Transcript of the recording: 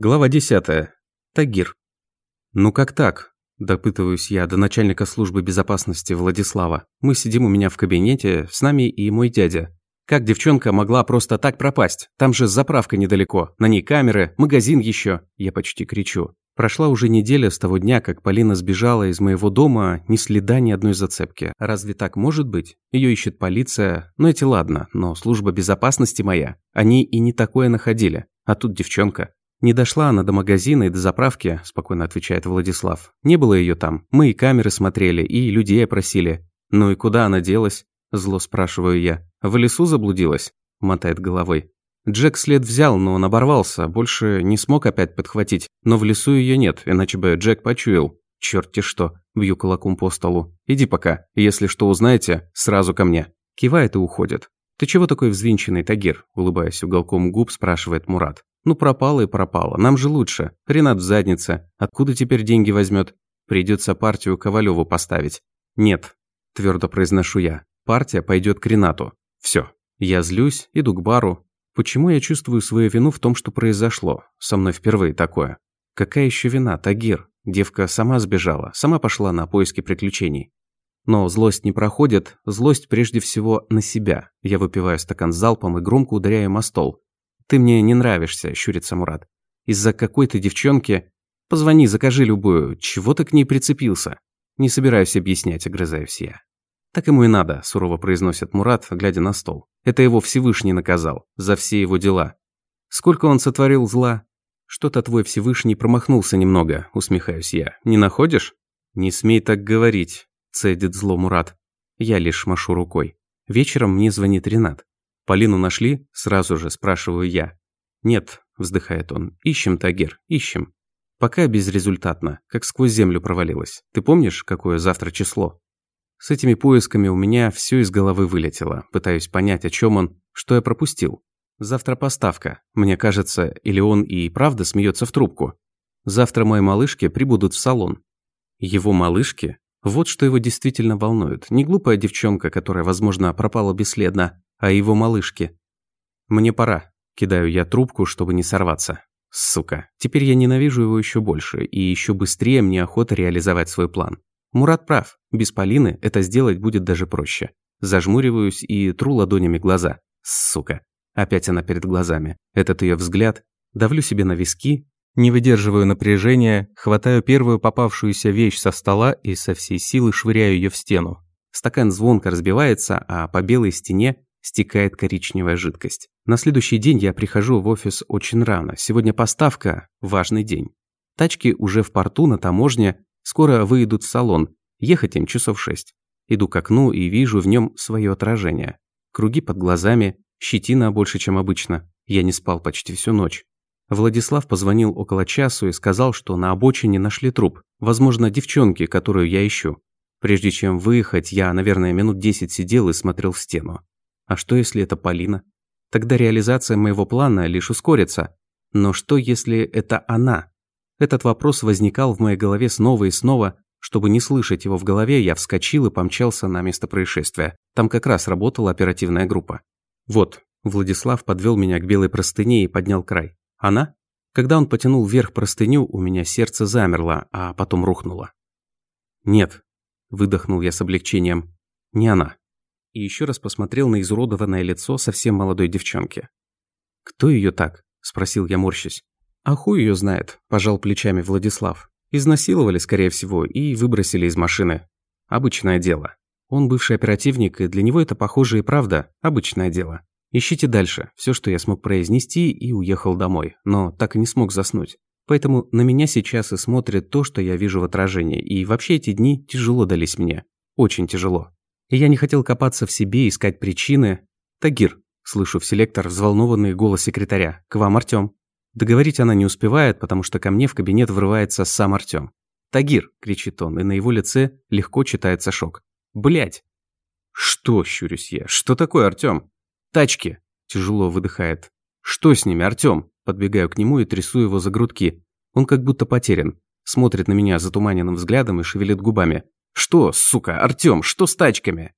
Глава 10. Тагир. «Ну как так?» – допытываюсь я до начальника службы безопасности Владислава. Мы сидим у меня в кабинете, с нами и мой дядя. Как девчонка могла просто так пропасть? Там же заправка недалеко, на ней камеры, магазин еще. Я почти кричу. Прошла уже неделя с того дня, как Полина сбежала из моего дома, ни следа ни одной зацепки. Разве так может быть? Ее ищет полиция. Ну эти ладно, но служба безопасности моя. Они и не такое находили. А тут девчонка. «Не дошла она до магазина и до заправки», – спокойно отвечает Владислав. «Не было ее там. Мы и камеры смотрели, и людей опросили. Ну и куда она делась?» – зло спрашиваю я. «В лесу заблудилась?» – мотает головой. Джек след взял, но он оборвался, больше не смог опять подхватить. Но в лесу ее нет, иначе бы Джек почуял. Черт-те что, бью кулаком по столу. Иди пока, если что узнаете, сразу ко мне. Кивает и уходит. «Ты чего такой взвинченный, Тагир?» Улыбаясь уголком губ, спрашивает Мурат. Ну пропало и пропало, нам же лучше. Ренат в заднице. Откуда теперь деньги возьмет? Придется партию Ковалеву поставить. Нет, твердо произношу я. Партия пойдет к Ренату. Все. Я злюсь, иду к бару. Почему я чувствую свою вину в том, что произошло? Со мной впервые такое. Какая еще вина, Тагир? Девка сама сбежала, сама пошла на поиски приключений. Но злость не проходит, злость прежде всего на себя. Я выпиваю стакан залпом и громко ударяю о стол. «Ты мне не нравишься», – щурится Мурат. «Из-за какой-то девчонки? Позвони, закажи любую. Чего ты к ней прицепился?» «Не собираюсь объяснять», – огрызаюсь я. «Так ему и надо», – сурово произносит Мурат, глядя на стол. «Это его Всевышний наказал. За все его дела. Сколько он сотворил зла?» «Что-то твой Всевышний промахнулся немного», – усмехаюсь я. «Не находишь?» «Не смей так говорить», – цедит зло Мурат. Я лишь машу рукой. Вечером мне звонит Ренат. «Полину нашли?» – сразу же спрашиваю я. «Нет», – вздыхает он, – «ищем, Тагир, ищем». Пока безрезультатно, как сквозь землю провалилась. Ты помнишь, какое завтра число? С этими поисками у меня все из головы вылетело. Пытаюсь понять, о чем он, что я пропустил. Завтра поставка. Мне кажется, или он и правда смеется в трубку. Завтра мои малышки прибудут в салон. Его малышки? Вот что его действительно волнует. Не глупая девчонка, которая, возможно, пропала бесследно, а его малышке. Мне пора. Кидаю я трубку, чтобы не сорваться. Сука. Теперь я ненавижу его еще больше, и еще быстрее мне охота реализовать свой план. Мурат прав. Без Полины это сделать будет даже проще. Зажмуриваюсь и тру ладонями глаза. Сука. Опять она перед глазами. Этот ее взгляд. Давлю себе на виски, не выдерживаю напряжения, хватаю первую попавшуюся вещь со стола и со всей силы швыряю ее в стену. Стакан звонко разбивается, а по белой стене стекает коричневая жидкость. На следующий день я прихожу в офис очень рано. Сегодня поставка – важный день. Тачки уже в порту на таможне, скоро выйдут в салон. Ехать им часов шесть. Иду к окну и вижу в нем свое отражение. Круги под глазами, щетина больше, чем обычно. Я не спал почти всю ночь. Владислав позвонил около часу и сказал, что на обочине нашли труп. Возможно, девчонки, которую я ищу. Прежде чем выехать, я, наверное, минут десять сидел и смотрел в стену. А что, если это Полина? Тогда реализация моего плана лишь ускорится. Но что, если это она? Этот вопрос возникал в моей голове снова и снова. Чтобы не слышать его в голове, я вскочил и помчался на место происшествия. Там как раз работала оперативная группа. Вот, Владислав подвел меня к белой простыне и поднял край. Она? Когда он потянул вверх простыню, у меня сердце замерло, а потом рухнуло. «Нет», – выдохнул я с облегчением, – «не она» и еще раз посмотрел на изуродованное лицо совсем молодой девчонки. «Кто ее так?» – спросил я, морщась. «А хуй ее знает», – пожал плечами Владислав. «Изнасиловали, скорее всего, и выбросили из машины. Обычное дело. Он бывший оперативник, и для него это, похоже, и правда обычное дело. Ищите дальше. Все, что я смог произнести, и уехал домой. Но так и не смог заснуть. Поэтому на меня сейчас и смотрит то, что я вижу в отражении. И вообще эти дни тяжело дались мне. Очень тяжело. И я не хотел копаться в себе, искать причины. «Тагир», – слышу в селектор взволнованный голос секретаря. «К вам, Артём». Договорить она не успевает, потому что ко мне в кабинет врывается сам Артём. «Тагир!» – кричит он, и на его лице легко читается шок. Блять! «Что?» – щурюсь я. «Что такое, Артём?» «Тачки!» – тяжело выдыхает. «Что с ними, Артём?» Подбегаю к нему и трясу его за грудки. Он как будто потерян. Смотрит на меня затуманенным взглядом и шевелит губами. «Что, сука, Артём, что с тачками?»